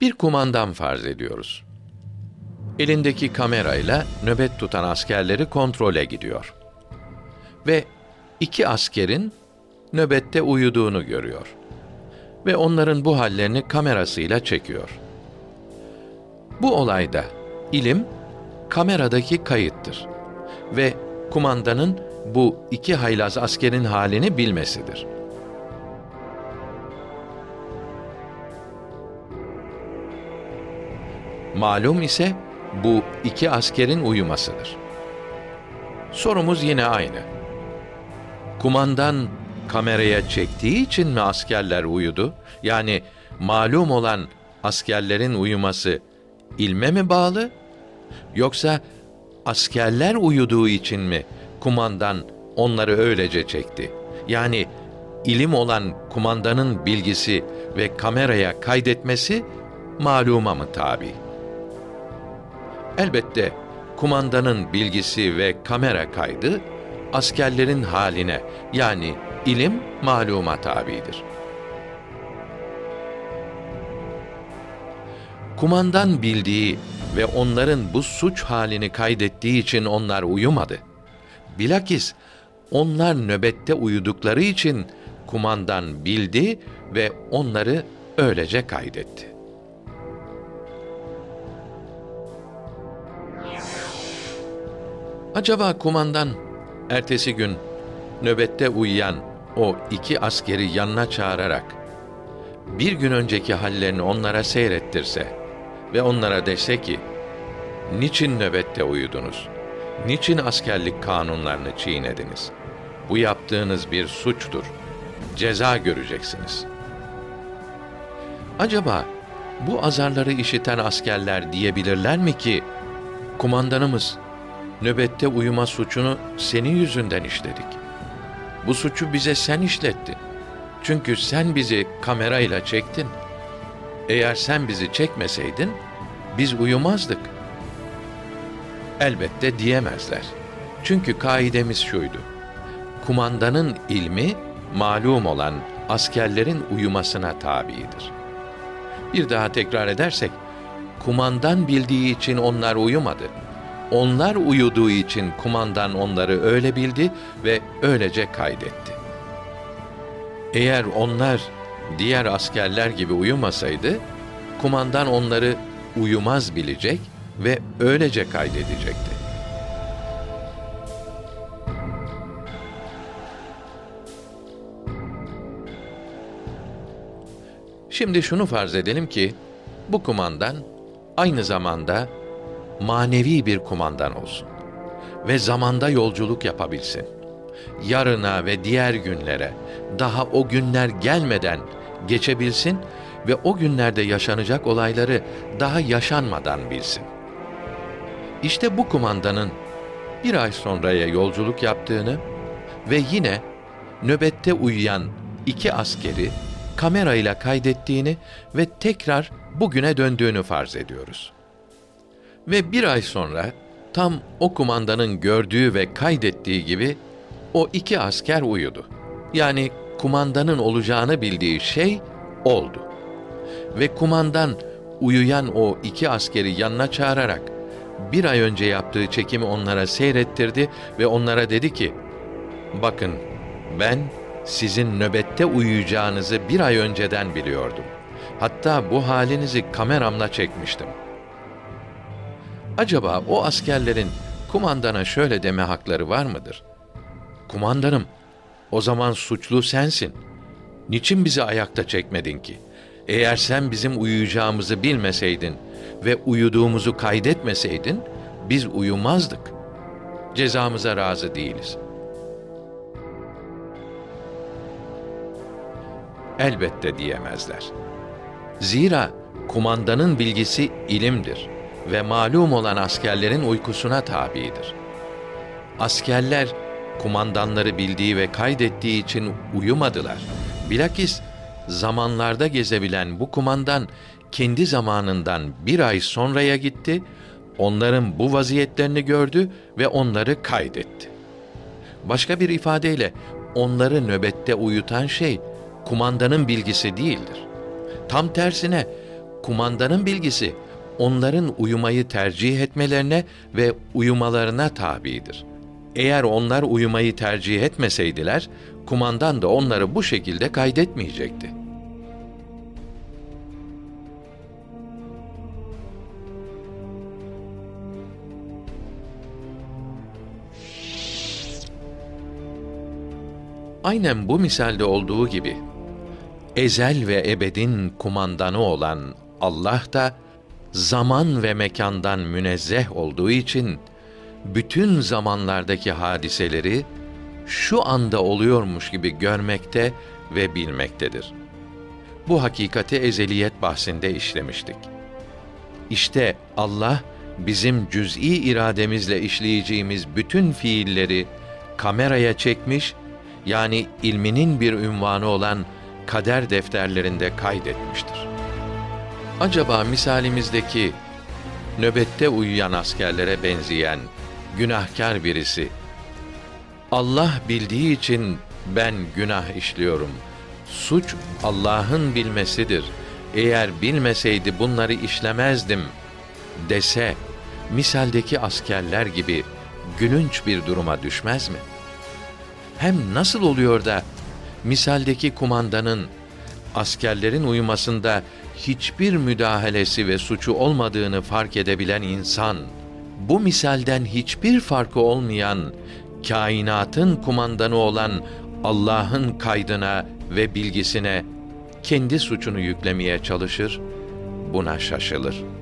Bir kumandan farz ediyoruz. Elindeki kamerayla nöbet tutan askerleri kontrole gidiyor. Ve iki askerin nöbette uyuduğunu görüyor. Ve onların bu hallerini kamerasıyla çekiyor. Bu olayda ilim kameradaki kayıttır ve kumandanın bu iki haylaz askerin halini bilmesidir. Malum ise bu iki askerin uyumasıdır. Sorumuz yine aynı. Kumandan kameraya çektiği için mi askerler uyudu? Yani malum olan askerlerin uyuması ilme mi bağlı? Yoksa askerler uyuduğu için mi kumandan onları öylece çekti? Yani ilim olan kumandanın bilgisi ve kameraya kaydetmesi maluma mı tabi? Elbette kumandanın bilgisi ve kamera kaydı askerlerin haline yani ilim maluma tabidir. Kumandan bildiği ve onların bu suç halini kaydettiği için onlar uyumadı. Bilakis onlar nöbette uyudukları için kumandan bildi ve onları öylece kaydetti. Acaba kumandan ertesi gün nöbette uyuyan o iki askeri yanına çağırarak bir gün önceki hallerini onlara seyrettirse ve onlara dese ki niçin nöbette uyudunuz? Niçin askerlik kanunlarını çiğnediniz? Bu yaptığınız bir suçtur. Ceza göreceksiniz. Acaba bu azarları işiten askerler diyebilirler mi ki kumandanımız nöbette uyuma suçunu senin yüzünden işledik. Bu suçu bize sen işlettin. Çünkü sen bizi kamerayla çektin. Eğer sen bizi çekmeseydin biz uyumazdık. Elbette diyemezler. Çünkü kaidemiz şuydu. Kumandanın ilmi malum olan askerlerin uyumasına tabidir. Bir daha tekrar edersek, kumandan bildiği için onlar uyumadı.'' Onlar uyuduğu için kumandan onları öyle bildi ve öylece kaydetti. Eğer onlar diğer askerler gibi uyumasaydı, kumandan onları uyumaz bilecek ve öylece kaydedecekti. Şimdi şunu farz edelim ki bu kumandan aynı zamanda manevi bir kumandan olsun ve zamanda yolculuk yapabilsin. Yarına ve diğer günlere daha o günler gelmeden geçebilsin ve o günlerde yaşanacak olayları daha yaşanmadan bilsin. İşte bu kumandanın bir ay sonraya yolculuk yaptığını ve yine nöbette uyuyan iki askeri kamerayla kaydettiğini ve tekrar bugüne döndüğünü farz ediyoruz. Ve bir ay sonra tam o kumandanın gördüğü ve kaydettiği gibi o iki asker uyudu. Yani kumandanın olacağını bildiği şey oldu. Ve kumandan uyuyan o iki askeri yanına çağırarak bir ay önce yaptığı çekimi onlara seyrettirdi ve onlara dedi ki, bakın ben sizin nöbette uyuyacağınızı bir ay önceden biliyordum. Hatta bu halinizi kameramla çekmiştim.'' Acaba o askerlerin kumandana şöyle deme hakları var mıdır? Kumandanım, o zaman suçlu sensin. Niçin bizi ayakta çekmedin ki? Eğer sen bizim uyuyacağımızı bilmeseydin ve uyuduğumuzu kaydetmeseydin, biz uyumazdık. Cezamıza razı değiliz. Elbette diyemezler. Zira kumandanın bilgisi ilimdir.'' Ve malum olan askerlerin uykusuna tabidir. Askerler kumandanları bildiği ve kaydettiği için uyumadılar. Bilakis zamanlarda gezebilen bu kumandan kendi zamanından bir ay sonraya gitti, onların bu vaziyetlerini gördü ve onları kaydetti. Başka bir ifadeyle onları nöbette uyutan şey kumandanın bilgisi değildir. Tam tersine kumandanın bilgisi onların uyumayı tercih etmelerine ve uyumalarına tabidir. Eğer onlar uyumayı tercih etmeseydiler, kumandan da onları bu şekilde kaydetmeyecekti. Aynen bu misalde olduğu gibi ezel ve ebedin kumandanı olan Allah da zaman ve mekandan münezzeh olduğu için bütün zamanlardaki hadiseleri şu anda oluyormuş gibi görmekte ve bilmektedir. Bu hakikati ezeliyet bahsinde işlemiştik. İşte Allah bizim cüz'i irademizle işleyeceğimiz bütün fiilleri kameraya çekmiş yani ilminin bir ünvanı olan kader defterlerinde kaydetmiştir. Acaba misalimizdeki nöbette uyuyan askerlere benzeyen günahkar birisi Allah bildiği için ben günah işliyorum. Suç Allah'ın bilmesidir. Eğer bilmeseydi bunları işlemezdim dese misaldeki askerler gibi gülünç bir duruma düşmez mi?'' Hem nasıl oluyor da misaldeki kumandanın askerlerin uyumasında hiçbir müdahalesi ve suçu olmadığını fark edebilen insan bu misalden hiçbir farkı olmayan kainatın kumandanı olan Allah'ın kaydına ve bilgisine kendi suçunu yüklemeye çalışır, buna şaşılır.''